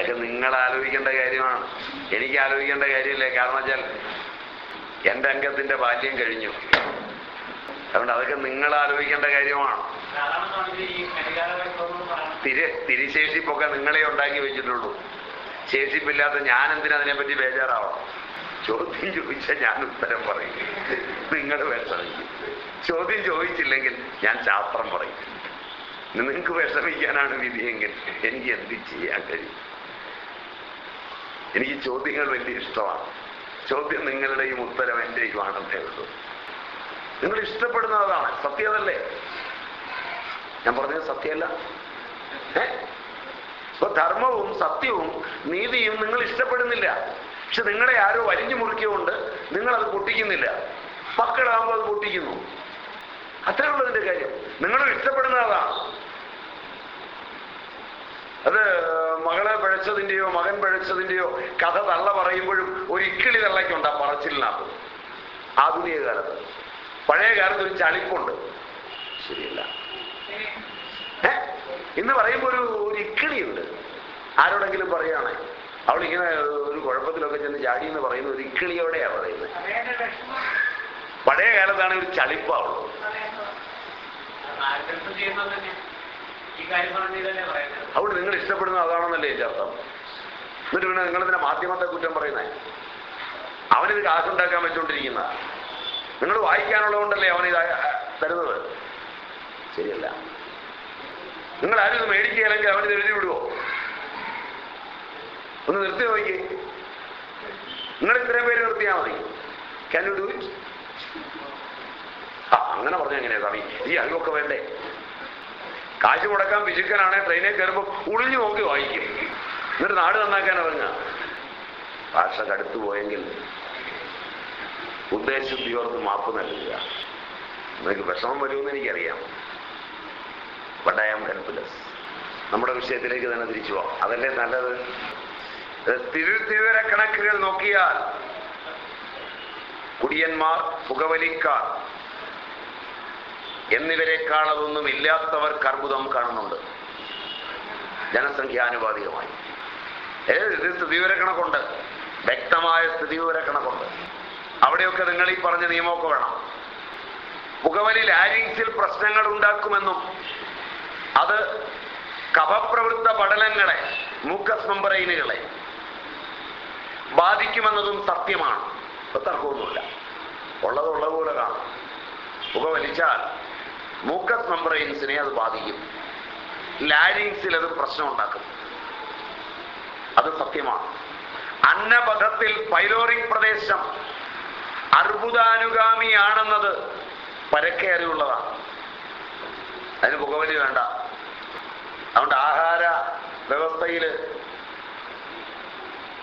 അതൊക്കെ നിങ്ങൾ ആലോചിക്കേണ്ട കാര്യമാണ്. എനിക്ക് ആലോചിക്കേണ്ട കാര്യമില്ല. കാരണം വെച്ചാൽ എന്റെ അംഗത്തിന്റെ ബാല്യം കഴിഞ്ഞു. അതുകൊണ്ട് അതൊക്കെ നിങ്ങൾ ആലോചിക്കേണ്ട കാര്യമാണ്. തിരി തിരിശേഷിപ്പൊക്കെ നിങ്ങളെ ഉണ്ടാക്കി വെച്ചിട്ടുള്ളൂ. ശേഷിപ്പില്ലാത്ത ഞാൻ എന്തിനാ അതിനെപ്പറ്റി ബേജാറാവണം? ചോദ്യം ചോദിച്ചാൽ ഞാൻ ഉത്തരം പറയും. നിങ്ങൾ വിഷമിക്കും. ചോദ്യം ചോദിച്ചില്ലെങ്കിൽ ഞാൻ ശാസ്ത്രം പറയും. നിങ്ങൾക്ക് വിഷമിക്കാനാണ് വിധിയെങ്കിൽ എനിക്ക് എന്ത് ചെയ്യാൻ കഴിയും? എനിക്ക് ചോദ്യങ്ങൾ വലിയ ഇഷ്ടമാണ്. ചോദ്യം നിങ്ങളുടെയും ഉത്തരം എന്റെയുമാണെന്നേ ഉള്ളൂ നിങ്ങൾ ഇഷ്ടപ്പെടുന്നതാണ്. സത്യമല്ലേ? ഞാൻ പറഞ്ഞത് സത്യമല്ല. ഏ? അപ്പൊ ധർമ്മവും സത്യവും നീതിയും നിങ്ങൾ ഇഷ്ടപ്പെടുന്നില്ല. പക്ഷെ നിങ്ങളെ ആരോ വലിഞ്ഞു മുറിക്കുകൊണ്ട് നിങ്ങൾ അത് പൊട്ടിക്കുന്നില്ല. മക്കളാകുമ്പോൾ അത് പൊട്ടിക്കുന്നു. അത്രേ ഉള്ളതിന്റെ കാര്യം. നിങ്ങൾ ഇഷ്ടപ്പെടുന്നതാണ്. അത് മകൻ പഴച്ചതിന്റെയോ കഥ തള്ള പറയുമ്പോഴും ഒരു ഇക്കിളി തള്ളയ്ക്കുണ്ട് ആ പറച്ചിലിനകത്ത്. ആധുനിക കാലത്ത്. പഴയ കാലത്ത് ഒരു ചളിപ്പുണ്ട്. ശരിയല്ല? ഇന്ന് പറയുമ്പോൾ ഒരു ഒരു ഇക്കിളിയുണ്ട്. ആരോടെങ്കിലും പറയുകയാണെ അവളിങ്ങനെ ഒരു കുഴപ്പത്തിലൊക്കെ ചെന്ന് ചാടി എന്ന് പറയുന്നത് ഒരു ഇക്കിളിയോടെയാ പറയുന്നത് പഴയ കാലത്താണ് ഒരു ചളിപ്പാവുള്ളത് അവിടെ അതുകൊണ്ട് നിങ്ങൾ ഇഷ്ടപ്പെടുന്ന അതാണെന്നല്ലേ എന്റെ അർത്ഥം. എന്നിട്ട് പിന്നെ നിങ്ങൾ ഇതിന്റെ മാധ്യമത്തെ കുറ്റം പറയുന്നേ? അവനിത് കാശുണ്ടാക്കാൻ വെച്ചുകൊണ്ടിരിക്കുന്ന നിങ്ങൾ വായിക്കാനുള്ളതുകൊണ്ടല്ലേ അവനിത് തരുന്നത്? ശരിയല്ല. നിങ്ങൾ ആരും ഇത് മേടിക്കുകയില്ലെങ്കിൽ അവനിത് എഴുതി വിടുവോ? ഒന്ന് നിർത്തി നോക്കി നിങ്ങൾ ഇത്രയും പേര് നിർത്തിയാൽ മതി. ക്യാൻ യു ഡു ഇറ്റ് ആ അങ്ങനെ പറഞ്ഞു എങ്ങനെയാ സ്വാമി? ഈ അറിവൊക്കെ വേണ്ടേ? കാശ് മുടക്കാൻ പിശുക്കനാണെ ട്രെയിനിൽ കയറുമ്പോൾ ഉളിഞ്ഞു നോക്കി വായിക്കും. എന്നിട്ട് നാട് നന്നാക്കാൻ ഇറങ്ങുക ഭാഷ കടുത്തു പോയെങ്കിൽ ഉദ്ദേശശുദ്ധിയോർത്ത് മാപ്പ് നൽകുക. നിങ്ങൾക്ക് വിഷമം വരുമെന്ന് എനിക്കറിയാം. ബട്ട് ഐ ആം ഹെൽപ്ലെസ് നമ്മുടെ വിഷയത്തിലേക്ക് തന്നെ തിരിച്ചു പോവാം അതല്ലേ നല്ലത്? തിരുത്തിവര കണക്കുകൾ നോക്കിയാൽ കുടിയന്മാർ പുകവലിക്കാർ എന്നിവരെക്കാൾ അതൊന്നും ഇല്ലാത്തവർക്ക് അർബുദം കാണുന്നുണ്ട്. ജനസംഖ്യാനുപാതികമായി ഏത് ഇത് സ്ഥിതിവിവരക്കണക്കുണ്ട്? വ്യക്തമായ സ്ഥിതിവിവരക്കണക്കുണ്ട്. അവിടെയൊക്കെ നിങ്ങൾ ഈ പറഞ്ഞ നിയമമൊക്കെ വേണം. പുകവലി ലാരിങ്സിൽ പ്രശ്നങ്ങൾ ഉണ്ടാക്കുമെന്നും അത് കഫപ്രവൃത്ത പടലങ്ങളെ മൂക്കസ് മെമ്പറൈനുകളെ ബാധിക്കുമെന്നതും സത്യമാണ്. തർക്കമൊന്നുമില്ല. ഉള്ളത് ഉള്ളത് പോലെ കാണും. പുകവലിച്ചാൽ മൂക്കസ് മെമ്പറൈൻസിനെ അത് ബാധിക്കും. ലാരിങ്സിൽ അത് പ്രശ്നം ഉണ്ടാക്കും അത് സത്യമാണ്. അന്നപഥത്തിൽ പൈലോറിക് പ്രദേശം അർബുദാനുഗാമിയാണെന്നത് പരക്കെ അറിവുള്ളതാണ്. അതിന് പുകവലി വേണ്ട. അതുകൊണ്ട് ആഹാര വ്യവസ്ഥയിൽ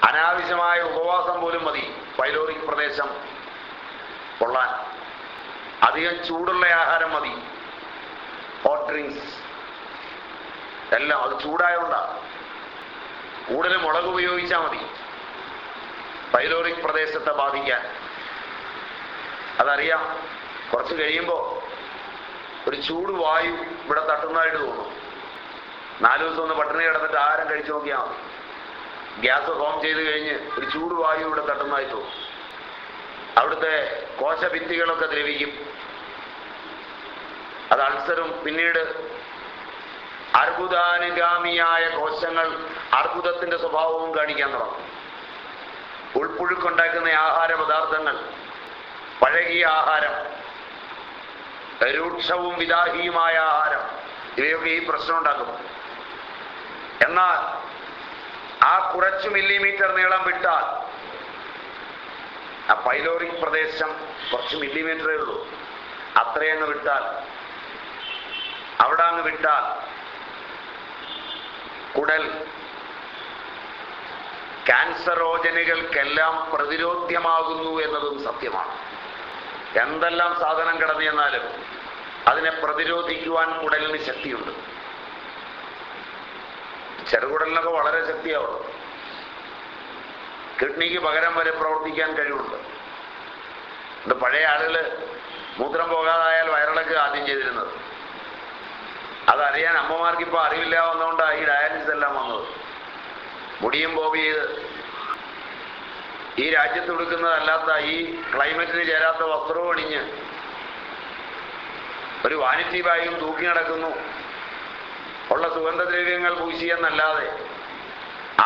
അനാവശ്യമായ ഉപവാസം പോലും മതി പൈലോറിക് പ്രദേശം കൊള്ളാൻ. അധികം ചൂടുള്ള ആഹാരം മതി. ഹോട്ട് ഡ്രിങ്ക്സ് എല്ലാം അത് ചൂടായോണ്ടാണ് കൂടുതൽ മുളക് ഉപയോഗിച്ചാൽ മതി. പൈലോറിക് പ്രദേശത്തെ ബാധിക്കാൻ. അതറിയാം കുറച്ച് കഴിയുമ്പോൾ ഒരു ചൂട് വായു ഇവിടെ തട്ടുന്നതായിട്ട് തോന്നും. നാല് ദിവസം ഒന്ന് പട്ടിണി കിടന്നിട്ട് ആഹാരം കഴിച്ചു നോക്കിയാൽ മതി. ഗ്യാസ് ഹോം ചെയ്ത് കഴിഞ്ഞ് ഒരു ചൂട് വായു ഇവിടെ തട്ടുന്നതായി തോന്നും. അവിടുത്തെ കോശഭിത്തികളൊക്കെ ദ്രവിക്കും. അത് അൾസറും പിന്നീട് അർബുദാനുഗാമിയായ കോശങ്ങൾ അർബുദത്തിന്റെ സ്വഭാവവും കാണിക്കാൻ തുടങ്ങും. ഉൾപ്പുഴുക്കുണ്ടാക്കുന്ന ആഹാര പദാർത്ഥങ്ങൾ പഴകിയ ആഹാരം രൂക്ഷവും വിദാഹിയുമായ ആഹാരം ഇവയൊക്കെ ഈ പ്രശ്നം ഉണ്ടാക്കും എന്നാൽ ആ കുറച്ച് മില്ലിമീറ്റർ നീളം വിട്ടാൽ ആ പൈലോറിക് പ്രദേശം കുറച്ച് മില്ലിമീറ്ററേ ഉള്ളൂ. അത്രയങ്ങ് വിട്ടാൽ അവിടെ അങ്ങ് വിട്ടാൽ കുടൽ. ക്യാൻസറോജനുകൾക്കെല്ലാം പ്രതിരോധ്യമാകുന്നു എന്നതും സത്യമാണ്. എന്തെല്ലാം സാധനം കടന്നു ചെന്നാലും അതിനെ പ്രതിരോധിക്കുവാൻ കുടലിന് ശക്തിയുണ്ട്. ചെറുകുടലിനൊക്കെ വളരെ ശക്തിയാവും കിഡ്നിക്ക് പകരം വരെ പ്രവർത്തിക്കാൻ കഴിവുണ്ട്. പഴയ ആളുകൾ മൂത്രം പോകാതായാൽ വയറിളക്ക് ആദ്യം ചെയ്തിരുന്നത്. അതറിയാൻ അമ്മമാർക്ക് ഇപ്പൊ അറിവില്ല വന്നുകൊണ്ടാണ് ഈ ഡയാലിസിസ് എല്ലാം വന്നത്. മുടിയും ബോബി ഈ രാജ്യത്ത് കൊടുക്കുന്നതല്ലാത്ത ഈ ക്ലൈമറ്റിന് ചേരാത്ത വസ്ത്രവും അണിഞ്ഞ് ഒരു വാനിറ്റി ബാഗും തൂക്കി നടക്കുന്നു. ഉള്ള സുഗന്ധദ്രവ്യങ്ങൾ പൂശിയെന്നല്ലാതെ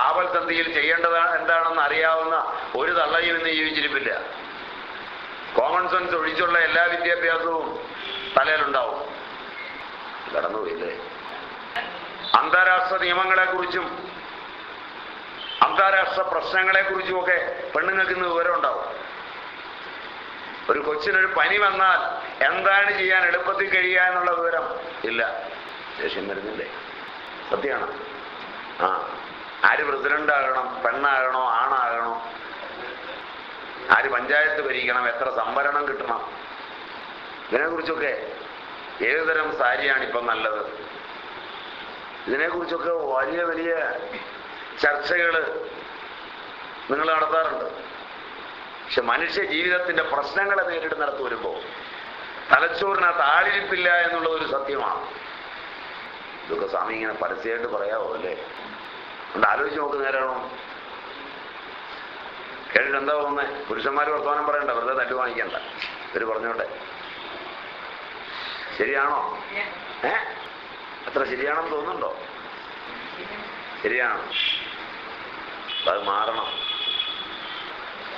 ആവൽ സന്ധിയിൽ ചെയ്യേണ്ടത് എന്താണെന്ന് അറിയാവുന്ന ഒരു തള്ളയും ഇന്ന് ജീവിച്ചിരിപ്പില്ല. കോമൺ സെൻസ് ഒഴിച്ചുള്ള എല്ലാ വിദ്യാഭ്യാസവും തലയിലുണ്ടാവും. കടന്നുപോയില്ലേ? അന്താരാഷ്ട്ര നിയമങ്ങളെക്കുറിച്ചും അന്താരാഷ്ട്ര പ്രശ്നങ്ങളെക്കുറിച്ചുമൊക്കെ പെണ്ണുങ്ങൾക്ക് ഇന്ന് വിവരം ഉണ്ടാവും ഒരു കൊച്ചിനൊരു പനി വന്നാൽ എന്താണ് ചെയ്യാൻ എളുപ്പത്തിൽ കഴിയുക എന്നുള്ള വിവരം ഇല്ല. ദേഷ്യം വരുന്നില്ലേ? സത്യമാണ്? ആ ആര് പ്രസിഡന്റ് ആകണം പെണ്ണാകണോ ആണാകണോ? ആര് പഞ്ചായത്ത് ഭരിക്കണം എത്ര സംവരണം കിട്ടണം? ഇതിനെക്കുറിച്ചൊക്കെ ഏതുതരം സാരിയാണ് ഇപ്പം നല്ലത്? ഇതിനെക്കുറിച്ചൊക്കെ വലിയ വലിയ ചർച്ചകൾ നിങ്ങൾ നടത്താറുണ്ട്. പക്ഷെ മനുഷ്യ ജീവിതത്തിന്റെ പ്രശ്നങ്ങളെ നേരിടുന്നിടത്ത് വരുമ്പോൾ തലച്ചോറിനകത്ത് ആളിരിപ്പില്ല എന്നുള്ള ഒരു സത്യമാണ്. ഇതൊക്കെ സ്വാമി ഇങ്ങനെ പരസ്യമായിട്ട് പറയാവോ അല്ലേ? അത് ആലോചിച്ച് നോക്ക് നേരാണോ? കേട്ടിട്ട് എന്താ തോന്നുന്നത് പുരുഷന്മാർ വർത്തമാനം പറയണ്ട വെറുതെ തല്ലു വാങ്ങിക്കണ്ട. ഇവർ പറഞ്ഞോട്ടെ. ശരിയാണോ? ഏ? അത്ര ശരിയാണെന്ന് തോന്നുന്നുണ്ടോ? ശരിയാണ്. അത് മാറണം.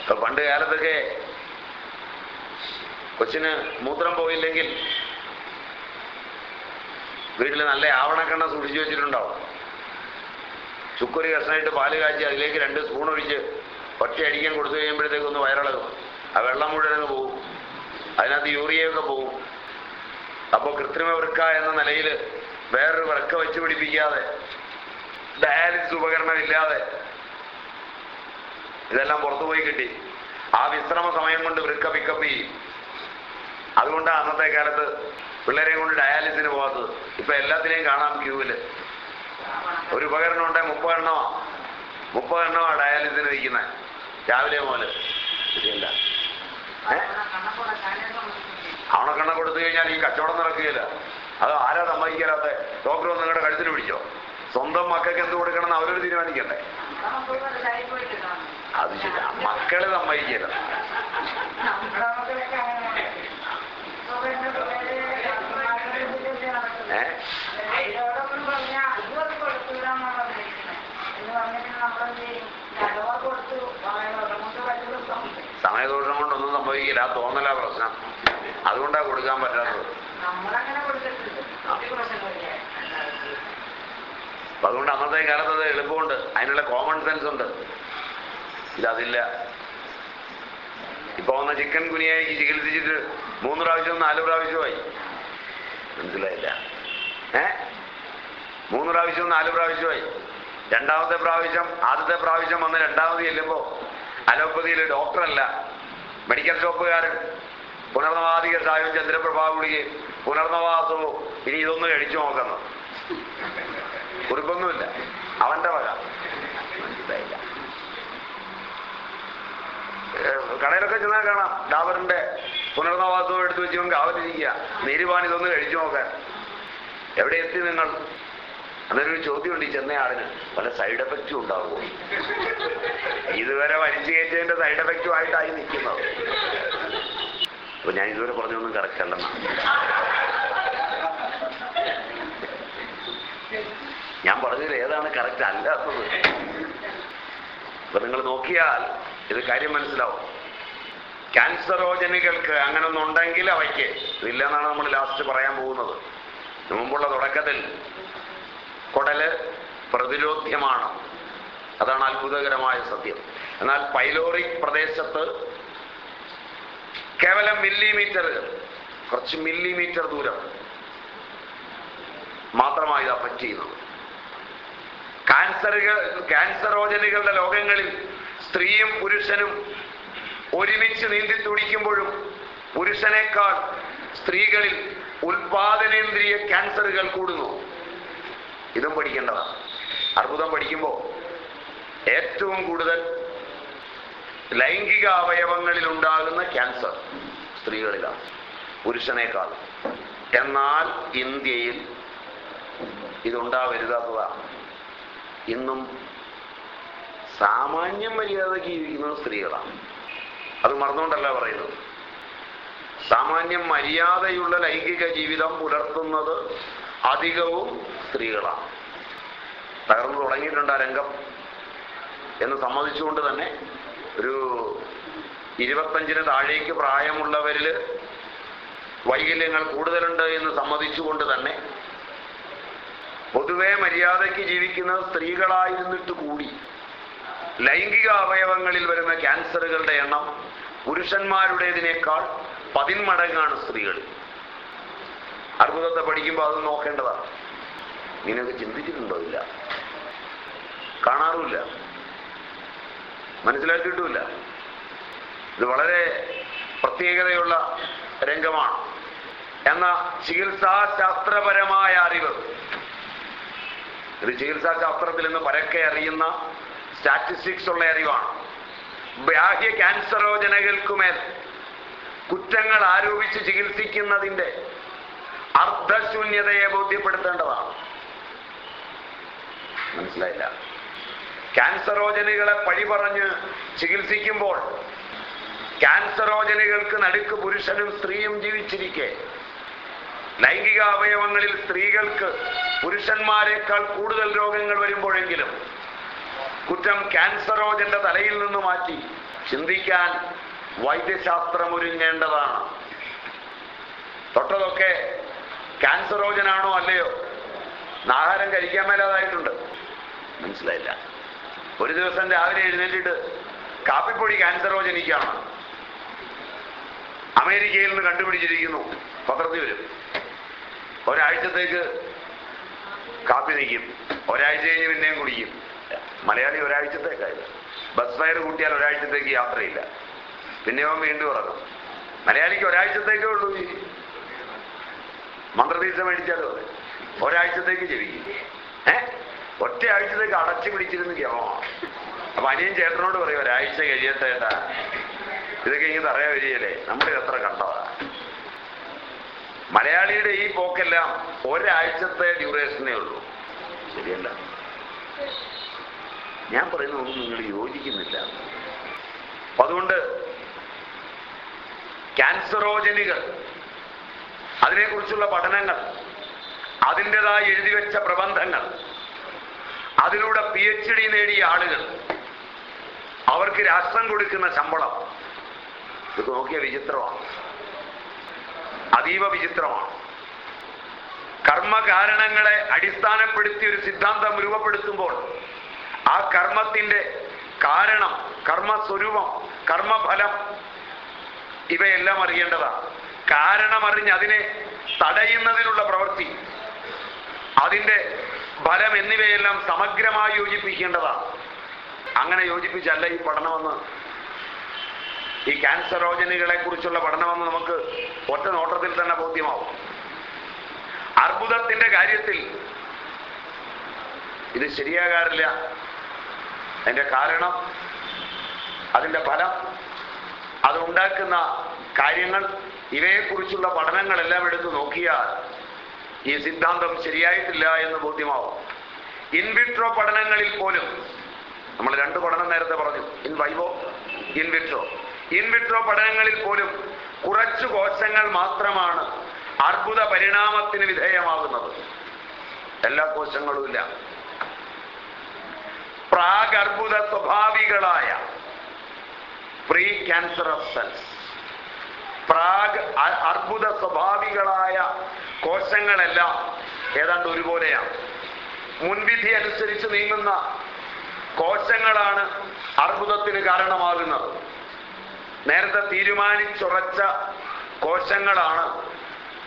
ഇപ്പൊ പണ്ട് കാലത്തൊക്കെ കൊച്ചിന് മൂത്രം പോയില്ലെങ്കിൽ വീട്ടിൽ നല്ല ആവണക്കെണ്ണ സൂക്ഷിച്ചു വെച്ചിട്ടുണ്ടാവും. ചുക്കൊരു കഷ്ണമായിട്ട് പാൽ കാച്ചി അതിലേക്ക് രണ്ട് സ്പൂൺ ഒഴിച്ച് പട്ടി അടിക്കാൻ കൊടുത്തു കഴിയുമ്പോഴത്തേക്ക് ഒന്ന് വയറിളകും. ആ വെള്ളം മുഴുവൻ പോകും അതിനകത്ത് യൂറിയൊക്കെ പോകും അപ്പോൾ കൃത്രിമ വൃക്ക എന്ന നിലയിൽ വേറൊരു വൃക്ക വെച്ച് പിടിപ്പിക്കാതെ ഡയാലിസിസ് ഉപകരണം ഇല്ലാതെ ഇതെല്ലാം പുറത്തു പോയി കിട്ടി. ആ വിശ്രമ സമയം കൊണ്ട് വൃക്ക പിക്കപ്പ് ചെയ്യും. അതുകൊണ്ടാണ് അന്നത്തെ കാലത്ത് പിള്ളേരെയും കൊണ്ട് ഡയാലിസിന് പോകാത്തത്. ഇപ്പൊ എല്ലാത്തിനെയും കാണാം ക്യൂവിൽ ഒരു ഉപകരണം ഉണ്ടെ മുപ്പത് എണ്ണമാ. ഡയാലിസിന് വയ്ക്കുന്നത് രാവിലെ മുതൽ ശരിയല്ല. ഏ? അവണക്കെണ്ണ കൊടുത്തു കഴിഞ്ഞാൽ ഈ കച്ചവടം നടക്കുകയില്ല. അത് ആരാ സമ്മതിക്കാത്ത ഡോക്ടർ നിങ്ങളുടെ കഴുത്തിന് പിടിച്ചോ? സ്വന്തം മക്കൾക്ക് എന്ത് കൊടുക്കണം എന്ന് അവരൊരു തീരുമാനിക്കണ്ടേ? അത് ശരി. മക്കൾ സമ്മതിക്കില്ല. സമയദോഷം കൊണ്ടൊന്നും സംഭവിക്കില്ല ആ തോന്നലാ പ്രശ്നം. അതുകൊണ്ടാ കൊടുക്കാൻ പറ്റാത്തത്. അപ്പൊ അതുകൊണ്ട് അന്നത്തെ കാലത്ത് അത് എളുപ്പമുണ്ട്. അതിനുള്ള കോമൺ സെൻസ് ഉണ്ട്. ഇതതില്ല ഇപ്പൊ വന്ന ചിക്കൻ കുനിയായി ചികിത്സിച്ചിട്ട് മൂന്ന് പ്രാവശ്യം നാല് പ്രാവശ്യമായി മനസ്സിലായില്ല. ഏ? മൂന്ന് പ്രാവശ്യവും നാല് പ്രാവശ്യമായി രണ്ടാമത്തെ പ്രാവശ്യം ആദ്യത്തെ പ്രാവശ്യം വന്ന് രണ്ടാമത് ചെല്ലുമ്പോ അലോപ്പതിയിൽ ഡോക്ടറല്ല മെഡിക്കൽ ഷോപ്പുകാരൻ പുനർനവാധിക സായും ചന്ദ്രപ്രഭാ ഗുളികയും പുനർനവാസവും ഇനി ഇതൊന്ന് കഴിച്ചു നോക്കുന്നു കുറിപ്പൊന്നുമില്ല. അവന്റെ വക. മനസ്സിലായില്ല. കടയിലൊക്കെ ചെന്നാൽ കാണാം. ഡാബറിന്റെ പുനർനവാസവും എടുത്തു വെച്ചും കാവലിരിക്കുക. നീരുപാൻ ഇതൊന്ന് കഴിച്ചു നോക്കാൻ. എവിടെ എത്തി നിങ്ങൾ? അന്നൊരു ചോദ്യമുണ്ട് ഈ ചെന്നയാളിന് പല സൈഡ് എഫക്റ്റും ഉണ്ടാവുമോ? ഇതുവരെ വലിച്ചു കയറ്റതിന്റെ സൈഡ് എഫക്റ്റും ആയിട്ടായി നിൽക്കുന്നത്. അപ്പൊ ഞാൻ ഇതുവരെ പറഞ്ഞൊന്നും കറക്റ്റ് അല്ലെന്നാണ് ഞാൻ പറഞ്ഞതിൽ ഏതാണ് കറക്റ്റ് അല്ലാത്തത്? അപ്പൊ നിങ്ങൾ നോക്കിയാൽ ഇത് കാര്യം മനസ്സിലാവും. ക്യാൻസറോജനികൾക്ക് അങ്ങനെ ഒന്നുണ്ടെങ്കിൽ അവയ്ക്ക് ഇതില്ലെന്നാണ് നമ്മൾ ലാസ്റ്റ് പറയാൻ പോകുന്നത്. മുമ്പുള്ള തുടക്കത്തിൽ കുടൽ പ്രതിരോധ്യമാണ്. അതാണ് അത്ഭുതകരമായ സത്യം. എന്നാൽ പൈലോറിക് പ്രദേശത്ത് കേവലം മില്ലിമീറ്ററുകൾ കുറച്ച് മില്ലിമീറ്റർ ദൂരം മാത്രമായി ഇതാ അഫക്റ്റ് ചെയ്യുന്നത് ക്യാൻസറുകൾ ക്യാൻസറോജനുകളുടെ ലോകങ്ങളിൽ സ്ത്രീയും പുരുഷനും ഒരുമിച്ച് നീന്തി തുടിക്കുമ്പോഴും പുരുഷനേക്കാൾ സ്ത്രീകളിൽ ഉൽപാദനേന്ദ്രിയ ക്യാൻസറുകൾ കൂടുന്നു. ഇതും പഠിക്കേണ്ടതാണ്. അർബുദം പഠിക്കുമ്പോൾ ഏറ്റവും കൂടുതൽ ലൈംഗിക അവയവങ്ങളിൽ ഉണ്ടാകുന്ന ക്യാൻസർ സ്ത്രീകളിലാണ് പുരുഷനേക്കാൾ. എന്നാൽ ഇന്ത്യയിൽ ഇതുണ്ടാവരുതാത്തതാണ് ഇന്നും സാമാന്യ മര്യാദയ്ക്ക് ജീവിക്കുന്നത് സ്ത്രീകളാണ്. അത് മറന്നുകൊണ്ടല്ല പറയുന്നത്. സാമാന്യം മര്യാദയുള്ള ലൈംഗിക ജീവിതം പുലർത്തുന്നത് അധികവും സ്ത്രീകളാണ്. തകർന്നു തുടങ്ങിയിട്ടുണ്ട് ആ രംഗം? എന്ന് സമ്മതിച്ചുകൊണ്ട് തന്നെ ഒരു ഇരുപത്തഞ്ചിന് താഴേക്ക് പ്രായമുള്ളവരിൽ വൈകല്യങ്ങൾ കൂടുതലുണ്ട് എന്ന് സമ്മതിച്ചുകൊണ്ട് തന്നെ പൊതുവെ മര്യാദയ്ക്ക് ജീവിക്കുന്ന സ്ത്രീകളായിരുന്നിട്ട് കൂടി ലൈംഗിക അവയവങ്ങളിൽ വരുന്ന ക്യാൻസറുകളുടെ എണ്ണം പുരുഷന്മാരുടേതിനേക്കാൾ പതിന്മടങ്ങാണ് സ്ത്രീകൾ. അർബുദത്തെ പഠിക്കുമ്പോൾ അത് നോക്കേണ്ടതാണ്. നിനക്ക് ചിന്തിച്ചിട്ടുണ്ടോ ഇല്ല? കാണാറുമില്ല. മനസ്സിലാക്കിയിട്ടുമില്ല. ഇത് വളരെ പ്രത്യേകതയുള്ള രംഗമാണ്. എന്ന ചികിത്സാശാസ്ത്രപരമായ അറിവ്. ഇത് ചികിത്സാശാസ്ത്രത്തിൽ നിന്ന് പരക്കെ അറിയുന്ന സ്റ്റാറ്റിസ്റ്റിക്സ് ഉള്ള അറിവാണ്. ബാഹ്യ ക്യാൻസറോജനകൾക്കുമേൽ കുറ്റങ്ങൾ ആരോപിച്ച് ചികിത്സിക്കുന്നതിന്റെ അർദ്ധശൂന്യതയെ ബോധ്യപ്പെടുത്തേണ്ടതാണ്. മനസ്സിലായില്ല? ക്യാൻസറോജനികളെ പഴി പറഞ്ഞ് ചികിത്സിക്കുമ്പോൾ ക്യാൻസറോജനികൾക്ക് നടുക്ക് പുരുഷനും സ്ത്രീയും ജീവിച്ചിരിക്കെ. ലൈംഗിക അവയവങ്ങളിൽ സ്ത്രീകൾക്ക് പുരുഷന്മാരെക്കാൾ കൂടുതൽ രോഗങ്ങൾ വരുമ്പോഴെങ്കിലും കുറ്റം ക്യാൻസറോജന്റെ തലയിൽ നിന്ന് മാറ്റി ചിന്തിക്കാൻ വൈദ്യശാസ്ത്രം ഒരുങ്ങേണ്ടതാണ്. തൊട്ടതൊക്കെ ക്യാൻസറോജനാണോ അല്ലയോ? നാഹാരം കഴിക്കാൻ മേലാതായിട്ടുണ്ട്. മനസ്സിലായില്ല. ഒരു ദിവസം രാവിലെ എഴുന്നേറ്റിട്ട് കാപ്പിപ്പൊടി ക്യാൻസറോജനിക്കാണ് അമേരിക്കയിൽ നിന്ന് കണ്ടുപിടിച്ചിരിക്കുന്നു. പത്രത്തിൽ വരും. ഒരാഴ്ചത്തേക്ക് കാപ്പി നിൽക്കും ഒരാഴ്ച കഴിഞ്ഞ് പിന്നെയും കുടിക്കും. മലയാളി ഒരാഴ്ചത്തേക്കായില്ല ബസ് ഫയർ കൂട്ടിയാൽ ഒരാഴ്ചത്തേക്ക് യാത്രയില്ല. പിന്നെയോ വീണ്ടും ഇറങ്ങും മലയാളിക്ക് ഒരാഴ്ചത്തേക്കേ ഉള്ളൂ ഈ മേടിച്ചാലും മേടിച്ചാലോ അതെ. ഒരാഴ്ചത്തേക്ക് ജപിക്കും. ഏ? ഒറ്റ ആഴ്ചത്തേക്ക് അടച്ചു പിടിച്ചിരുന്ന് ക്രമമാണ് അപ്പൊ അനിയൻ ചേട്ടനോട് പറയും ഒരാഴ്ച കഴിയട്ടെ ഇതൊക്കെ ഇങ്ങനെ അറിയാൻ വരികയല്ലേ? നമ്മുടെ എത്ര കണ്ടതാ. മലയാളിയുടെ ഈ പോക്കെല്ലാം ഒരാഴ്ചത്തെ ഡ്യൂറേഷനേ ഉള്ളൂ. ശരിയല്ല. ഞാൻ പറയുന്നതൊന്നും നിങ്ങൾ യോജിക്കുന്നില്ല. അതുകൊണ്ട് ക്യാൻസറോജനികൾ അതിനെക്കുറിച്ചുള്ള പഠനങ്ങൾ അതിന്റെതായി എഴുതി വെച്ച പ്രബന്ധങ്ങൾ അതിലൂടെ പി എച്ച് ഡി നേടിയ ആളുകൾ അവർക്ക് രാഷ്ട്രം കൊടുക്കുന്ന ശമ്പളം. ഇത് നോക്കിയ വിചിത്രമാണ്. അതീവ വിചിത്രമാണ്. കർമ്മകാരണങ്ങളെ അടിസ്ഥാനപ്പെടുത്തി ഒരു സിദ്ധാന്തം രൂപപ്പെടുത്തുമ്പോൾ ആ കർമ്മത്തിന്റെ കാരണം കർമ്മസ്വരൂപം കർമ്മഫലം ഇവയെല്ലാം അറിയേണ്ടതാണ്. കാരണമറിഞ്ഞ് അതിനെ തടയുന്നതിനുള്ള പ്രവൃത്തി അതിന്റെ ഫലം എന്നിവയെല്ലാം സമഗ്രമായി യോജിപ്പിക്കേണ്ടതാണ്. അങ്ങനെ യോജിപ്പിച്ചല്ല ഈ പഠനമെന്ന്. ഈ ക്യാൻസറോജനുകളെ കുറിച്ചുള്ള പഠനമെന്ന് നമുക്ക് ഒറ്റ നോട്ടത്തിൽ തന്നെ ബോധ്യമാവും. അർബുദത്തിന്റെ കാര്യത്തിൽ ഇത് ശരിയാകാറില്ല. അതിന്റെ കാരണം അതിന്റെ ഫലം അതുണ്ടാക്കുന്ന കാര്യങ്ങൾ ഇവയെക്കുറിച്ചുള്ള പഠനങ്ങളെല്ലാം എടുത്തു നോക്കിയാൽ ഈ സിദ്ധാന്തം ശരിയായിട്ടില്ല എന്ന് ബോധ്യമാവും. ഇൻവിട്രോ പഠനങ്ങളിൽ പോലും നമ്മൾ രണ്ട് പഠനം നേരത്തെ പറഞ്ഞു ഇൻ വൈവോ ഇൻവിട്രോ ഇൻവിട്രോ പഠനങ്ങളിൽ പോലും കുറച്ചു കോശങ്ങൾ മാത്രമാണ് അർബുദ പരിണാമത്തിന് വിധേയമാകുന്നത്. എല്ലാ കോശങ്ങളും ഇല്ല. പ്രാഗർബുദ സ്വഭാവികളായ പ്രീ ക്യാൻസറസ് സെൽസ് പ്രാഗ് അർബുദ സ്വഭാവികളായ കോശങ്ങളെല്ലാം ഏതാണ്ട് ഒരുപോലെയാണ്. മുൻവിധി അനുസരിച്ച് നീങ്ങുന്ന കോശങ്ങളാണ് അർബുദത്തിന് കാരണമാകുന്നത്. നേരത്തെ തീരുമാനിച്ചുറച്ച കോശങ്ങളാണ്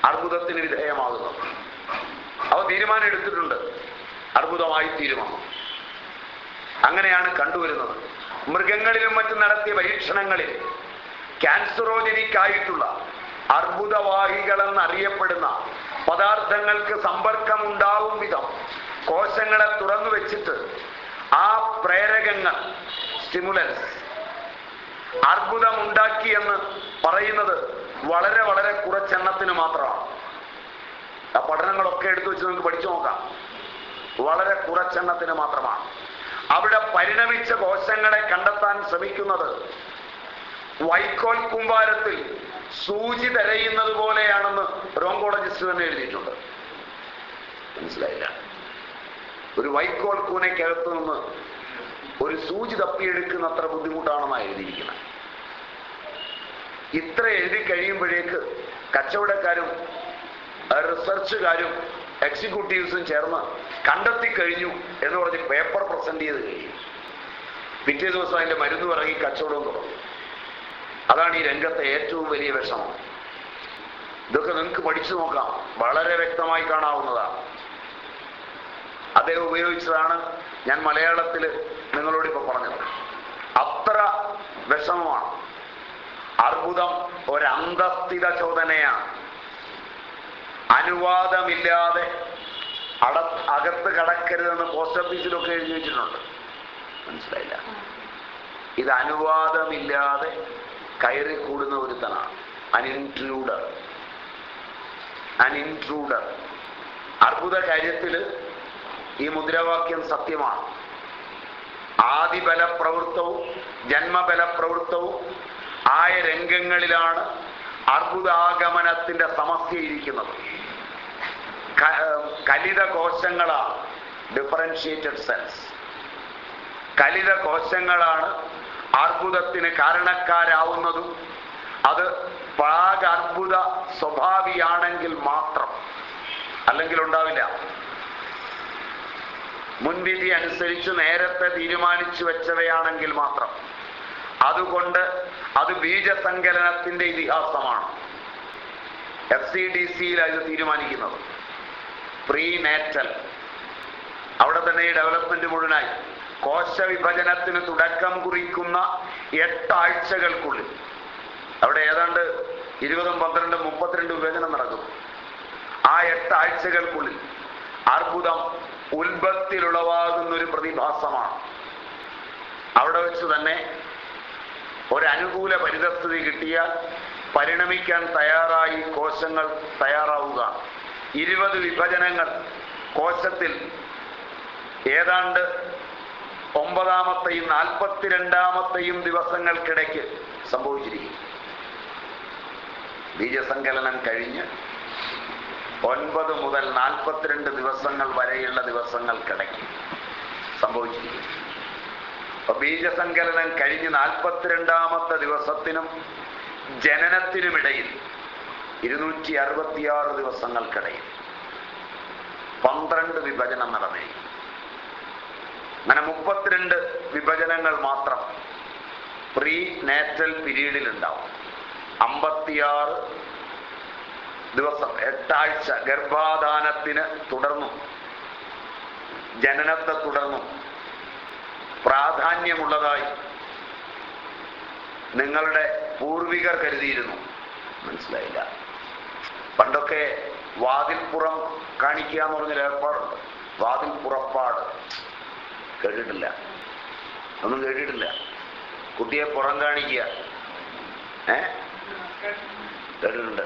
അർബുദത്തിന് വിധേയമാകുന്നത്. അവ തീരുമാനം എടുത്തിട്ടുണ്ട്. അർബുദമായി തീരുമാനം. അങ്ങനെയാണ് കണ്ടുവരുന്നത്. മൃഗങ്ങളിലും മറ്റും നടത്തിയ പരീക്ഷണങ്ങളിൽ ക്യാൻസറോജനിക് ആയിട്ടുള്ള അർബുദവാഹികളെന്നറിയപ്പെടുന്ന പദാർത്ഥങ്ങൾക്ക് സമ്പർക്കമുണ്ടാവും വിധം കോശങ്ങളെ തുറന്നു വെച്ചിട്ട് ആ പ്രേരകങ്ങൾ സ്റ്റിമുലൻസ് അർബുദമുണ്ടാക്കി എന്ന് പറയുന്നത് വളരെ വളരെ കുറച്ചെണ്ണത്തിന് മാത്രമാണ്. ആ പഠനങ്ങളൊക്കെ എടുത്തു വെച്ച് നിങ്ങൾക്ക് പഠിച്ചു നോക്കാം. വളരെ കുറച്ചെണ്ണത്തിന് മാത്രമാണ്. അവിടെ പരിണമിച്ച കോശങ്ങളെ കണ്ടെത്താൻ ശ്രമിക്കുന്നത് വൈക്കോൽ കുമ്പാരത്തിൽ സൂചി തരയുന്നത് പോലെയാണെന്ന് റോങ്കോളജിസ്റ്റ് തന്നെ എഴുതിയിട്ടുണ്ട്. മനസ്സിലായില്ല? ഒരു വൈക്കോൽ കൂനയ്ക്കകത്ത് നിന്ന് ഒരു സൂചി തപ്പിയെടുക്കുന്ന അത്ര ബുദ്ധിമുട്ടാണെന്നാണ് എഴുതിയിരിക്കുന്നത്. ഇത്ര എഴുതി കഴിയുമ്പോഴേക്ക് കച്ചവടക്കാരും റിസർച്ചുകാരും എക്സിക്യൂട്ടീവ്സും ചേർന്ന് കണ്ടെത്തി കഴിഞ്ഞു എന്ന് പറഞ്ഞ് പേപ്പർ പ്രസന്റ് ചെയ്ത് കഴിയും പിറ്റേ ദിവസം അതിന്റെ മരുന്ന് ഇറങ്ങി കച്ചവടം തുടങ്ങും അതാണ് ഈ രംഗത്തെ ഏറ്റവും വലിയ വിഷമം. ഇതൊക്കെ നിങ്ങൾക്ക് പഠിച്ചു നോക്കാം. വളരെ വ്യക്തമായി കാണാവുന്നതാണ്. അദ്ദേഹം ഉപയോഗിച്ചതാണ് ഞാൻ മലയാളത്തിൽ നിങ്ങളോട് ഇപ്പൊ പറഞ്ഞത്. അത്ര വിഷമമാണ്. അർബുദം ഒരന്തസ്ഥിത ചോദനയാണ്. അനുവാദമില്ലാതെ അട അകത്ത് കടക്കരുതെന്ന് പോസ്റ്റ് ഓഫീസിലൊക്കെ എഴുതി വെച്ചിട്ടുണ്ട്. മനസ്സിലായില്ല? ഇത് അനുവാദമില്ലാതെ കയറി കൂടുന്ന ഒരുത്തനാണ് അനിൻട്രൂഡർ അനിൻട്രൂഡർ അർബുദ കാര്യത്തിൽ ഈ മുദ്രാവാക്യം സത്യമാണ്. ആദിബല പ്രവൃത്തവും ജന്മബല പ്രവൃത്തവും ആയ രംഗങ്ങളിലാണ് അർബുദാഗമനത്തിന്റെ സമസ്യ ഇരിക്കുന്നത്. കലിത കോശങ്ങളാണ് ഡിഫറൻഷിയേറ്റഡ് സെൽസ് കലിത കോശങ്ങളാണ് അർബുദത്തിന് കാരണക്കാരാവുന്നതും അത് പ്രാഗർബുദ സ്വഭാവിയാണെങ്കിൽ മാത്രം. അല്ലെങ്കിൽ ഉണ്ടാവില്ല. മുൻവിധി അനുസരിച്ച് നേരത്തെ തീരുമാനിച്ചു വെച്ചവയാണെങ്കിൽ മാത്രം. അതുകൊണ്ട് അത് ബീജസങ്കലനത്തിന്റെ ഇതിഹാസമാണ്. എഫ് സി ഡി സിയിൽ അത് തീരുമാനിക്കുന്നത്. പ്രീ നേറ്റൽ അവിടെ തന്നെ ഈ ഡെവലപ്മെന്റ് മുഴുവനായി. കോശവിഭജനത്തിന് തുടക്കം കുറിക്കുന്ന എട്ടാഴ്ചകൾക്കുള്ളിൽ. അവിടെ ഏതാണ്ട് ഇരുപതും പന്ത്രണ്ടും മുപ്പത്തിരണ്ട് വിഭജനം നടക്കും. ആ എട്ടാഴ്ചകൾക്കുള്ളിൽ അർബുദം ഉത്ഭത്തിലുളവാകുന്ന ഒരു പ്രതിഭാസമാണ്. അവിടെ വെച്ച് തന്നെ ഒരനുകൂല പരിതസ്ഥിതി കിട്ടിയാൽ പരിണമിക്കാൻ തയ്യാറായി കോശങ്ങൾ തയ്യാറാവുക. ഇരുപത് വിഭജനങ്ങൾ കോശത്തിൽ ഏതാണ്ട് ഒമ്പതാമത്തെയും നാൽപ്പത്തിരണ്ടാമത്തെയും ദിവസങ്ങൾക്കിടയ്ക്ക് സംഭവിച്ചിരിക്കും. ബീജസങ്കലനം കഴിഞ്ഞ് ഒൻപത് മുതൽ നാൽപ്പത്തിരണ്ട് ദിവസങ്ങൾ വരെയുള്ള ദിവസങ്ങൾക്കിടയ്ക്ക് സംഭവിച്ചിരിക്കും. അപ്പൊ ബീജസങ്കലനം കഴിഞ്ഞ് നാൽപ്പത്തിരണ്ടാമത്തെ ദിവസത്തിനും ജനനത്തിനുമിടയിൽ ഇരുന്നൂറ്റി അറുപത്തിയാറ് ദിവസങ്ങൾക്കിടയിൽ പന്ത്രണ്ട് വിഭജനം നടന്നിരിക്കും. അങ്ങനെ മുപ്പത്തിരണ്ട് വിഭജനങ്ങൾ മാത്രം പ്രീ നാറ്റൽ പീരീഡിൽ ഉണ്ടാവും അമ്പത്തിയാറ് ദിവസം എട്ടാഴ്ച ഗർഭാധാനത്തിന് തുടർന്നും ജനനത്തെ തുടർന്നും പ്രാധാന്യമുള്ളതായി നിങ്ങളുടെ പൂർവികർ കരുതിയിരുന്നു. മനസ്സിലായില്ല. പണ്ടൊക്കെ വാതിൽപ്പുറം കാണിക്കുക എന്ന് പറഞ്ഞൊരു ഏർപ്പാടുണ്ട്. വാതിൽ പുറപ്പാട് കേട്ടിട്ടില്ല. ഒന്നും കേട്ടിട്ടില്ല. കുട്ടിയെ പുറം കാണിക്കുക. ഏ? കേട്ടിട്ടുണ്ട്.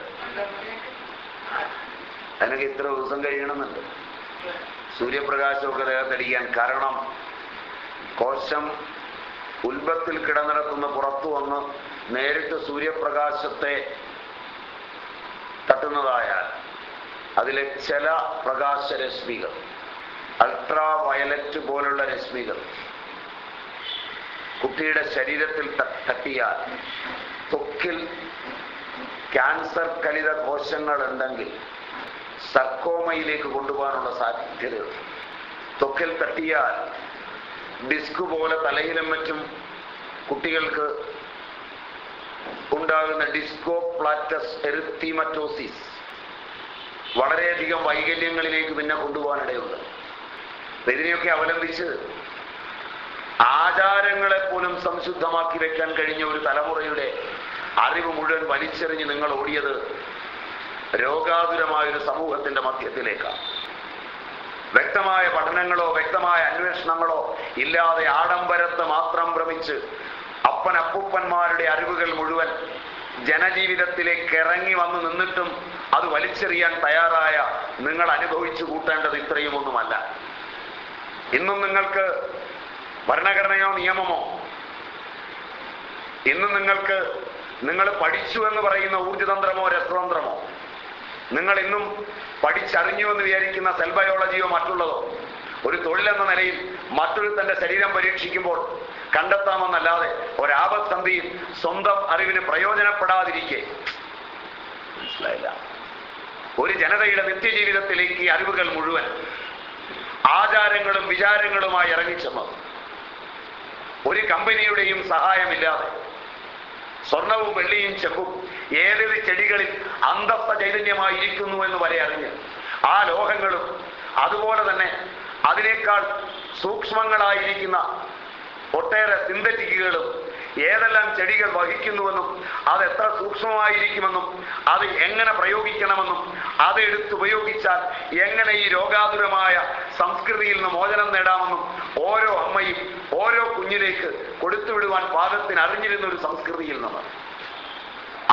അതിനൊക്കെ ഇത്ര ദിവസം കഴിയണമെന്നുണ്ട്. സൂര്യപ്രകാശമൊക്കെ ദേഹത്തടിക്കാൻ കാരണം കോശം ഉൽബത്തിൽ കിടന്നിടത്തുനിന്ന് പുറത്തു വന്ന് നേരിട്ട് സൂര്യപ്രകാശത്തെ തട്ടുന്നതായാൽ അതിലെ ചില പ്രകാശരശ്മികൾ അൾട്രാ വയലറ്റ് പോലുള്ള രശ്മികൾ കുട്ടിയുടെ ശരീരത്തിൽ തട്ടിയാൽ ത്വക്കിൽ ക്യാൻസർ കലിത കോശങ്ങൾ ഉണ്ടെങ്കിൽ സർക്കോമയിലേക്ക് കൊണ്ടുപോകാനുള്ള സാധ്യതയുണ്ട് തൊക്കിൽ തട്ടിയാൽ ഡിസ്ക് പോലെ തലയിലും മറ്റും കുട്ടികൾക്ക് ഉണ്ടാകുന്ന ഡിസ്കോ പ്ലാറ്റസ് എരുത്തിമറ്റോസിസ് വളരെയധികം വൈകല്യങ്ങളിലേക്ക് പിന്നെ കൊണ്ടുപോകാനിടയുണ്ട്. ഇതിനെയൊക്കെ അവലംബിച്ച് ആചാരങ്ങളെ പോലും സംശുദ്ധമാക്കി വെക്കാൻ കഴിഞ്ഞ ഒരു തലമുറയുടെ അറിവ് മുഴുവൻ വലിച്ചെറിഞ്ഞ് നിങ്ങൾ ഓടിയത് രോഗാതുരമായ ഒരു സമൂഹത്തിന്റെ മധ്യത്തിലേക്കാണ് വ്യക്തമായ പഠനങ്ങളോ വ്യക്തമായ അന്വേഷണങ്ങളോ ഇല്ലാതെ ആഡംബരത്തെ മാത്രം ഭ്രമിച്ച് അപ്പൻ അപ്പൂപ്പന്മാരുടെ അറിവുകൾ മുഴുവൻ ജനജീവിതത്തിലേക്ക് ഇറങ്ങി വന്ന് നിന്നിട്ടും അത് വലിച്ചെറിയാൻ തയ്യാറായ നിങ്ങൾ അനുഭവിച്ചു കൂട്ടേണ്ടത് ഇത്രയും ഒന്നുമല്ല. ഇന്നും നിങ്ങൾക്ക് ഭരണഘടനയോ നിയമമോ? ഇന്ന് നിങ്ങൾക്ക് നിങ്ങൾ പഠിച്ചു എന്ന് പറയുന്ന ഊർജതന്ത്രമോ രസതന്ത്രമോ? നിങ്ങൾ ഇന്നും പഠിച്ചറിഞ്ഞു എന്ന് വിചാരിക്കുന്ന സെൽ ബയോളജിയോ മറ്റുള്ളതോ? ഒരു തൊഴിലെന്ന നിലയിൽ മറ്റൊരു തന്റെ ശരീരം പരീക്ഷിക്കുമ്പോൾ കണ്ടെത്താമെന്നല്ലാതെ ഒരാപസന്ധിയിൽ സ്വന്തം അറിവിന് പ്രയോജനപ്പെടാതിരിക്കെ. മനസ്സിലായില്ല? ഒരു ജനതയുടെ നിത്യജീവിതത്തിലേക്ക് അറിവുകൾ മുഴുവൻ ആചാരങ്ങളും വിചാരങ്ങളുമായി ഇറങ്ങിച്ചെന്നത് ഒരു കമ്പനിയുടെയും സഹായമില്ലാതെ സ്വർണവും വെള്ളിയും ചെമ്പും ഏതൊരു ചെടികളിൽ അന്തസ്ഥ ചൈതന്യമായി ഇരിക്കുന്നു എന്ന് വരെ അറിഞ്ഞ് ആ ലോഹങ്ങളും അതുപോലെ തന്നെ അതിനേക്കാൾ സൂക്ഷ്മങ്ങളായിരിക്കുന്ന ഒട്ടേറെ സിന്തറ്റിക്കുകളും ഏതെല്ലാം ചെടികൾ വഹിക്കുന്നുവെന്നും അത് എത്ര സൂക്ഷ്മമായിരിക്കുമെന്നും അത് എങ്ങനെ പ്രയോഗിക്കണമെന്നും അത് എടുത്തുപയോഗിച്ചാൽ എങ്ങനെ ഈ രോഗാതുരമായ സംസ്കൃതിയിൽ നിന്ന് മോചനം നേടാമെന്നും ഓരോ അമ്മയും ഓരോ കുഞ്ഞിലേക്ക് കൊടുത്തുവിടുവാൻ പാകത്തിന് അറിഞ്ഞിരുന്ന ഒരു സംസ്കൃതിയിൽ നിന്ന്.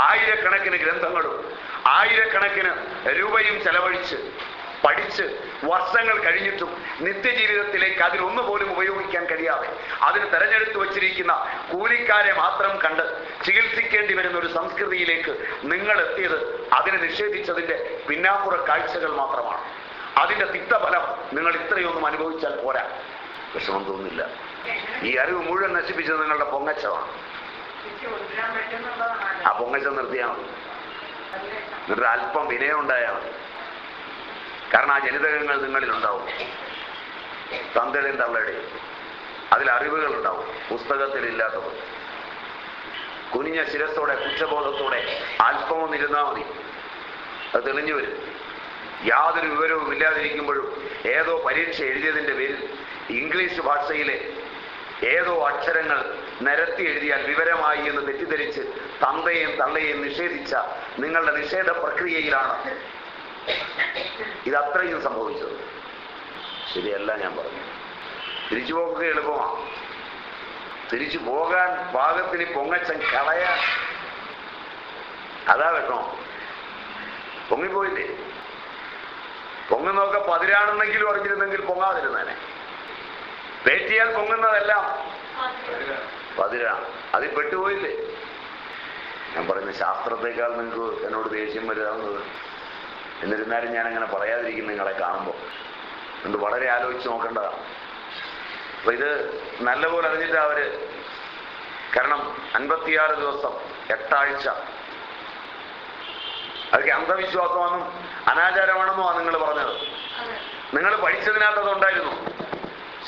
ആയിരക്കണക്കിന് ഗ്രന്ഥങ്ങളും ആയിരക്കണക്കിന് രൂപയും ചെലവഴിച്ച് പഠിച്ച് വർഷങ്ങൾ കഴിഞ്ഞിട്ടും നിത്യജീവിതത്തിലേക്ക് അതിലൊന്നു പോലും ഉപയോഗിക്കാൻ കഴിയാതെ അതിന് തെരഞ്ഞെടുത്തു വച്ചിരിക്കുന്ന കൂലിക്കാരെ മാത്രം കണ്ട് ചികിത്സിക്കേണ്ടി വരുന്ന ഒരു സംസ്കൃതിയിലേക്ക് നിങ്ങൾ എത്തിയത് അതിനെ നിഷേധിച്ചതിന്റെ പിന്നാമ്പുറ കാഴ്ചകൾ മാത്രമാണ്. അതിന്റെ തിക്തഫലം നിങ്ങൾ ഇത്രയൊന്നും അനുഭവിച്ചാൽ പോരാ. വിഷമം തോന്നില്ല. ഈ അറിവ് മുഴുവൻ നശിപ്പിച്ചത് നിങ്ങളുടെ പൊങ്ങച്ചമാണ്. ആ പൊങ്ങച്ചം നിർത്തിയാൽ മതി. എന്നിട്ട് അല്പം വിനയം ഉണ്ടായാൽ മതി. കാരണം ആ ജനിതകങ്ങൾ നിങ്ങളിലുണ്ടാവും തന്തയുടെയും തള്ളയുടെയും. അതിൽ പുസ്തകത്തിൽ ഇല്ലാത്തത് കുനിഞ്ഞ ശിരസ്സോടെ കുറ്റബോധത്തോടെ അല്പമൊന്നിരുന്നാൽ മതി. അത് തെളിഞ്ഞു വരും. യാതൊരു വിവരവും ഇല്ലാതിരിക്കുമ്പോഴും ഏതോ പരീക്ഷ എഴുതിയതിന്റെ പേരിൽ ഇംഗ്ലീഷ് ഭാഷയിലെ ഏതോ അക്ഷരങ്ങൾ നിരത്തി എഴുതിയാൽ വിവരമായി എന്ന് തെറ്റിദ്ധരിച്ച് തന്തയെയും തള്ളയെയും നിഷേധിച്ച നിങ്ങളുടെ നിഷേധ പ്രക്രിയയിലാണ് ഇത് അത്രയും സംഭവിച്ചത്. ശരിയല്ല ഞാൻ പറഞ്ഞു. തിരിച്ചു പോക്കുക എളുപ്പമാണ് തിരിച്ചു പോകാൻ പാകത്തിന് പൊങ്ങച്ചൻ കളയാൻ അതാ കേട്ടോ പൊങ്ങിപ്പോയില്ലേ? പൊങ്ങുന്നതൊക്കെ പതിരാണെന്നെങ്കിലും അറിഞ്ഞിരുന്നെങ്കിൽ പൊങ്ങാതിരുന്നേനെ പേറ്റിയാൽ പൊങ്ങുന്നതെല്ലാം പതിരാണ് അതിൽ പെട്ടുപോയില്ലേ? ഞാൻ പറയുന്ന ശാസ്ത്രത്തെക്കാൾ നിങ്ങൾക്ക് എന്നോട് ദേഷ്യം വരാവുന്നത് എന്നിരുന്നാലും ഞാൻ അങ്ങനെ പറയാതിരിക്കും നിങ്ങളെ കാണുമ്പോൾ എന്ത് വളരെ ആലോചിച്ച് നോക്കേണ്ടതാണ് അപ്പൊ ഇത് നല്ലപോലെ അറിഞ്ഞിട്ട് അവർ കാരണം അൻപത്തിയാറ് ദിവസം എട്ടാഴ്ച. അതൊക്കെ അന്ധവിശ്വാസമാണെന്നും അനാചാരമാണെന്നുമാണ് നിങ്ങൾ പറഞ്ഞത്. നിങ്ങൾ പഠിച്ചതിനകത്ത് അതുണ്ടായിരുന്നു.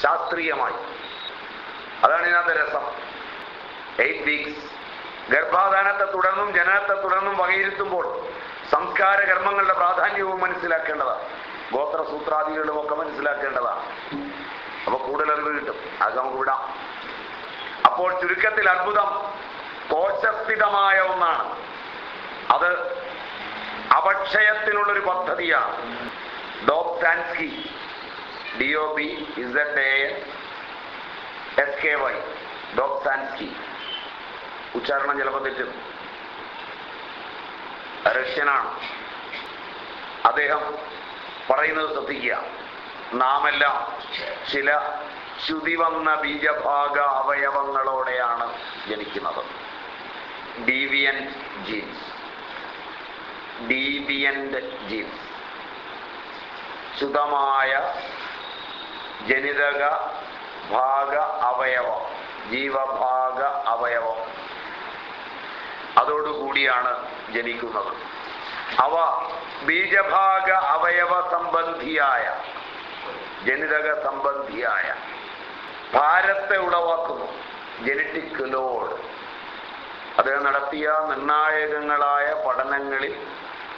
ശാസ്ത്രീയമായി. അതാണ് ഇതിനകത്ത് രസം. എയ്റ്റ് വീക്സ് ഗർഭാധാനത്തെ തുടർന്നും ജനനത്തെ തുടർന്നും വകയിരുത്തുമ്പോൾ സംസ്കാര കർമ്മങ്ങളുടെ പ്രാധാന്യവും മനസ്സിലാക്കേണ്ടതാണ്. ഗോത്രസൂത്രാദികളും ഒക്കെ മനസ്സിലാക്കേണ്ടതാണ്. അപ്പൊ കൂടുതൽ അറിവ് കിട്ടും. അത് നമുക്ക് വിടാം. അപ്പോൾ ചുരുക്കത്തിൽ അത്ഭുതം കോശസ്ഥിതമായ ഒന്നാണ്. അത് അപക്ഷയത്തിനുള്ളൊരു പദ്ധതിയാണ്. Dobzhansky D O B Z A S K Y. Dobzhansky ഉച്ചാരണം ചിലപ്പോൾ തെറ്റും. റഷ്യനാണ് അദ്ദേഹം പറയുന്നത് ശ്രദ്ധിക്കുക. നാമെല്ലാം ചില ശ്രുതി വന്ന ബീജഭാഗ അവയവങ്ങളോടെയാണ് ജനിക്കുന്നത്. ഡീവിയന്റ് ജീൻസ് ഡീവിയന്റ് ജീൻസ് ശുദ്ധമായ ജനിതക ഭാഗ അവയവം ജീവഭാഗ അവയവം. അതോടുകൂടിയാണ് ജനിക്കുന്നത്. അവ ബീജഭാഗ അവയവ സംബന്ധിയായ ജനിതക സംബന്ധിയായ ഭാരത്തെ ഉളവാക്കുന്നു. ജനറ്റിക് ലോഡ് അദ്ദേഹം നടത്തിയ നിർണായകങ്ങളായ പഠനങ്ങളിൽ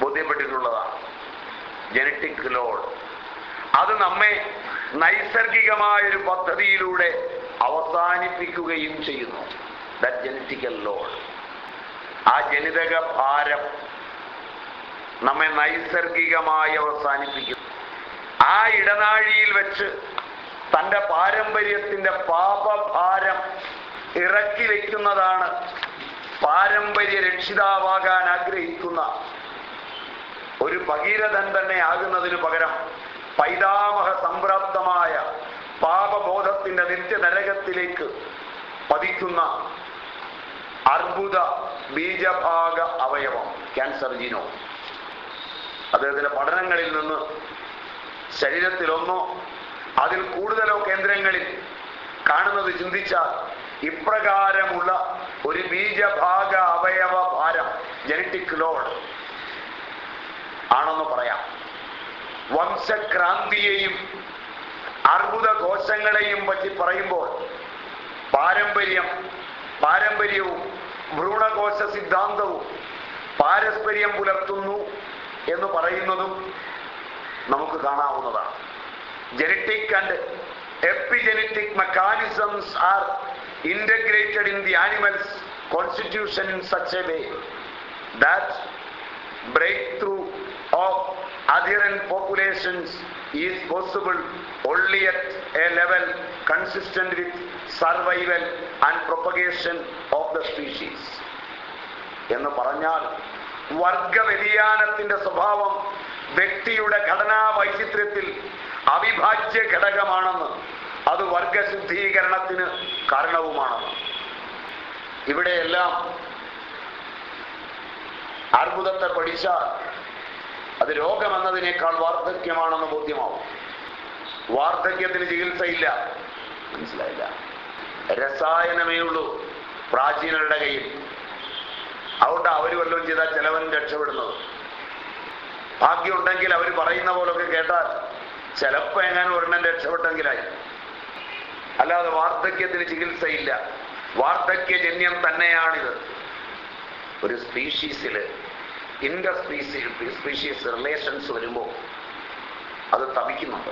ബോധ്യപ്പെട്ടിട്ടുള്ളതാണ്. ജനറ്റിക് ലോഡ് അത് നമ്മെ നൈസർഗികമായ ഒരു പദ്ധതിയിലൂടെ അവസാനിപ്പിക്കുകയും ചെയ്യുന്നു. ദാറ്റ് ജനറ്റിക്കൽ ലോഡ് ആ ജനിതക ഭാരം നമ്മെ നൈസർഗികമായി അവസാനിപ്പിക്കും. ആ ഇടനാഴിയിൽ വെച്ച് തന്റെ പാരമ്പര്യത്തിന്റെ പാപഭാരം ഇറക്കി വയ്ക്കുന്നതാണ് പാരമ്പര്യ രക്ഷിതാവാകാൻ ആഗ്രഹിക്കുന്ന ഒരു ഭഗീരഥൻ തന്നെ ആകുന്നതിന് പകരം പൈതാമഹ സംപ്രാപ്തമായ പാപബോധത്തിന്റെ നിത്യനരകത്തിലേക്ക് പതിക്കുന്ന അർബുദ ബീജഭാഗ അവയവം ക്യാൻസർ ജീനോ അദ്ദേഹത്തിന്റെ പഠനങ്ങളിൽ നിന്ന് ശരീരത്തിലൊന്നോ അതിൽ കൂടുതലോ കേന്ദ്രങ്ങളിൽ കാണുന്നത് ചിന്തിച്ചാൽ ഇപ്രകാരമുള്ള ഒരു ബീജഭാഗ അവയവ ഭാരം ജനറ്റിക് ലോഡ് ആണെന്ന് പറയാം. വംശക്രാന്തിയെയും അർബുദ കോശങ്ങളെയും പറ്റി പറയുമ്പോൾ പാരമ്പര്യം പാരമ്പര്യവും ഭ്രൂണകോശ സിദ്ധാന്തവും പാരസ്പര്യം പുലർത്തുന്നു എന്ന് പറയുന്നതും നമുക്ക് കാണാവുന്നതാണ് genetic and epigenetic mechanisms are integrated in the animal's constitution in such a way that breakthrough of adherent populations is possible only at a level consistent with survival and propagation of the species എന്ന് പറഞ്ഞാൽ വർഗ വ്യതിയാനത്തിന്റെ സ്വഭാവം വ്യക്തിയുടെ ഘടനാ വൈചിത്ര്യത്തിൽ അവിഭാജ്യ ഘടകമാണെന്ന് അത് വർഗശുദ്ധീകരണത്തിന് കാരണവുമാണെന്ന്. ഇവിടെയെല്ലാം അർബുദത്തെ പഠിച്ചാൽ അത് രോഗമെന്നതിനേക്കാൾ വാർദ്ധക്യമാണെന്ന് ബോധ്യമാവും. വാർദ്ധക്യത്തിന് ചികിത്സയില്ല. മനസ്സിലായില്ല. രസായനമേ ഉള്ളൂ. പ്രാചീനരുടെ കയ്യിൽ. അതുകൊണ്ട് അവർ വല്ലതും ചെയ്താൽ ചിലവൻ രക്ഷപ്പെടുന്നത്. ഭാഗ്യമുണ്ടെങ്കിൽ അവർ പറയുന്ന പോലൊക്കെ കേട്ടാൽ ചിലപ്പോ എങ്ങാനും ഒരെണ്ണം രക്ഷപ്പെട്ടെങ്കിലായി. അല്ലാതെ വാർദ്ധക്യത്തിന് ചികിത്സയില്ല. വാർദ്ധക്യജന്യം തന്നെയാണിത്. ഒരു സ്പീഷീസിൽ ഇന്റർ സ്പീസീസ് സ്പീഷീസ് റിലേഷൻസ് വരുമ്പോൾ അത് തപിക്കുന്നുണ്ട്.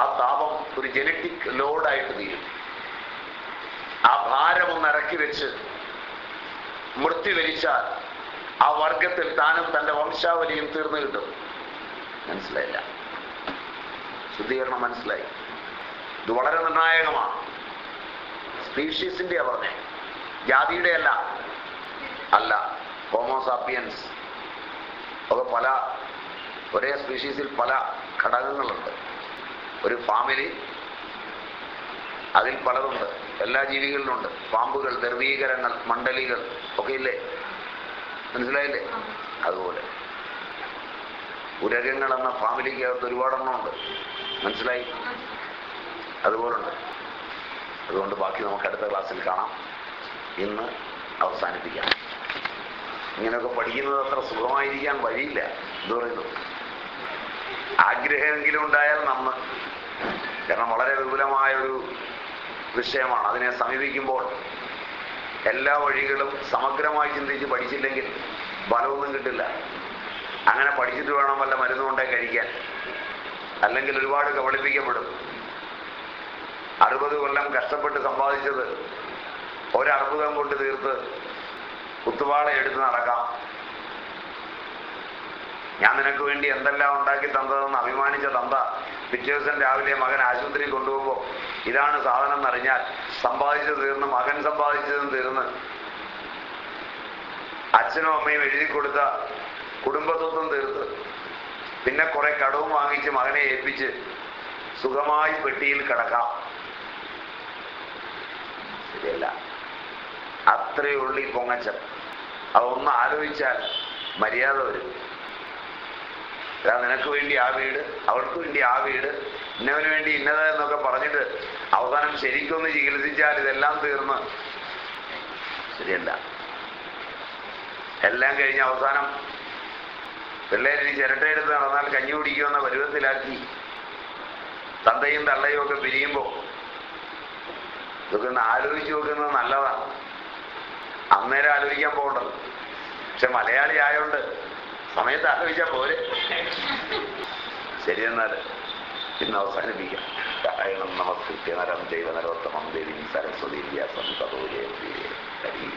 ആ താപം ഒരു ജനറ്റിക് ലോഡായിട്ട് തീരും. ആ ഭാരം ഒന്ന് ഇറക്കി വെച്ച് മൃത്യു വരിച്ചാൽ ആ വർഗത്തിൽ താനും തന്റെ വംശാവലിയും തീർന്നു കിട്ടും. മനസ്സിലായില്ല? ശുദ്ധീകരണം മനസ്സിലായി. ഇത് വളരെ നിർണായകമാണ്. സ്പീഷീസിന്റെ പറഞ്ഞേ. ജാതിയുടെ അല്ല അല്ല ഹോമോസാപ്പിയൻസ് ഒക്കെ പല ഒരേ സ്പീഷീസിൽ പല ഘടകങ്ങളുണ്ട്. ഒരു ഫാമിലി അതിൽ പലതുണ്ട്. എല്ലാ ജീവികളിലുണ്ട്. പാമ്പുകൾ ദർവീകരങ്ങൾ മണ്ഡലികൾ ഒക്കെ ഇല്ലേ മനസ്സിലായില്ലേ? അതുപോലെ. ഉരകങ്ങൾ എന്ന ഫാമിലിക്ക് അകത്ത് ഒരുപാടെണ്ണമുണ്ട്. മനസ്സിലായി? അതുപോലുണ്ട്. അതുകൊണ്ട് ബാക്കി നമുക്ക് അടുത്ത ക്ലാസ്സിൽ കാണാം. ഇന്ന് അവസാനിപ്പിക്കാം. ഇങ്ങനെയൊക്കെ പഠിക്കുന്നത് അത്ര സുഖമായിരിക്കാൻ വഴിയില്ല. എന്ത് പറയുന്നു? ആഗ്രഹമെങ്കിലും ഉണ്ടായാൽ നമ്മൾ കാരണം വളരെ വിപുലമായ ഒരു വിഷയമാണ്. അതിനെ സമീപിക്കുമ്പോൾ എല്ലാ വഴികളും സമഗ്രമായി ചിന്തിച്ച് പഠിച്ചില്ലെങ്കിൽ ഫലമൊന്നും കിട്ടില്ല. അങ്ങനെ പഠിച്ചിട്ട് വേണം വല്ല മരുന്നുകൊണ്ടേ കഴിക്കാൻ. അല്ലെങ്കിൽ ഒരുപാട് കബളിപ്പിക്കപ്പെടും. അറുപത് കൊല്ലം കഷ്ടപ്പെട്ട് സമ്പാദിച്ചത് ഒരർബുദം കൊണ്ട് തീർത്ത് കുത്തുപാള എടുത്ത് നടക്കാം. ഞാൻ നിനക്ക് വേണ്ടി എന്തെല്ലാം ഉണ്ടാക്കി തന്നതെന്ന് അഭിമാനിച്ച തന്ത പിറ്റേ ദിവസം രാവിലെ മകൻ ആശുപത്രിയിൽ കൊണ്ടുപോകുമ്പോൾ ഇതാണ് സാധനം എന്നറിഞ്ഞാൽ സമ്പാദിച്ചത് തീർന്ന് മകൻ സമ്പാദിച്ചതും തീർന്ന്. അച്ഛനും അമ്മയും എഴുതി കൊടുത്ത കുടുംബത്വം തീർത്ത്. പിന്നെ കുറെ കടവും വാങ്ങിച്ച് മകനെ ഏൽപ്പിച്ച് സുഖമായി പെട്ടിയിൽ കിടക്കാം. ശരിയല്ല. അത്രയുള്ളിൽ പൊങ്ങച്ചം. അതൊന്ന് ആലോചിച്ചാൽ മര്യാദ വരും. അതാ നിനക്ക് വേണ്ടി ആ വീട് അവൾക്ക് വേണ്ടി ആ വീട് ഇന്നവന് വേണ്ടി ഇന്നത് എന്നൊക്കെ പറഞ്ഞിട്ട് അവസാനം ശരിക്കൊന്ന് ചികിത്സിച്ചാൽ ഇതെല്ലാം തീർന്ന്. ശരിയല്ല. എല്ലാം കഴിഞ്ഞ് അവസാനം പിള്ളേരിനി ചിരട്ടയെടുത്ത് നടന്നാൽ കഞ്ഞി കുടിക്കുമെന്ന പരുവത്തിലാക്കി തന്തയും തള്ളയും ഒക്കെ പിരിയുമ്പോൾ ഇതൊക്കെ ഒന്ന് ആലോചിച്ച് നോക്കുന്നത് നല്ലതാണ് അന്നേരം ആലോചിക്കാൻ പോകണ്ടത്. പക്ഷെ മലയാളി ആയോണ്ട് സമയത്ത് ആലോചിച്ചാൽ പോരെ ശരി എന്നാൽ ഇന്ന് അവസാനിപ്പിക്കാം കാരണം നമസ്കൃത്യ നരം ദൈവനരോത്തമം ദേവി സരസ്വതി വ്യാസം തതോ ജയന്തി ഹരി.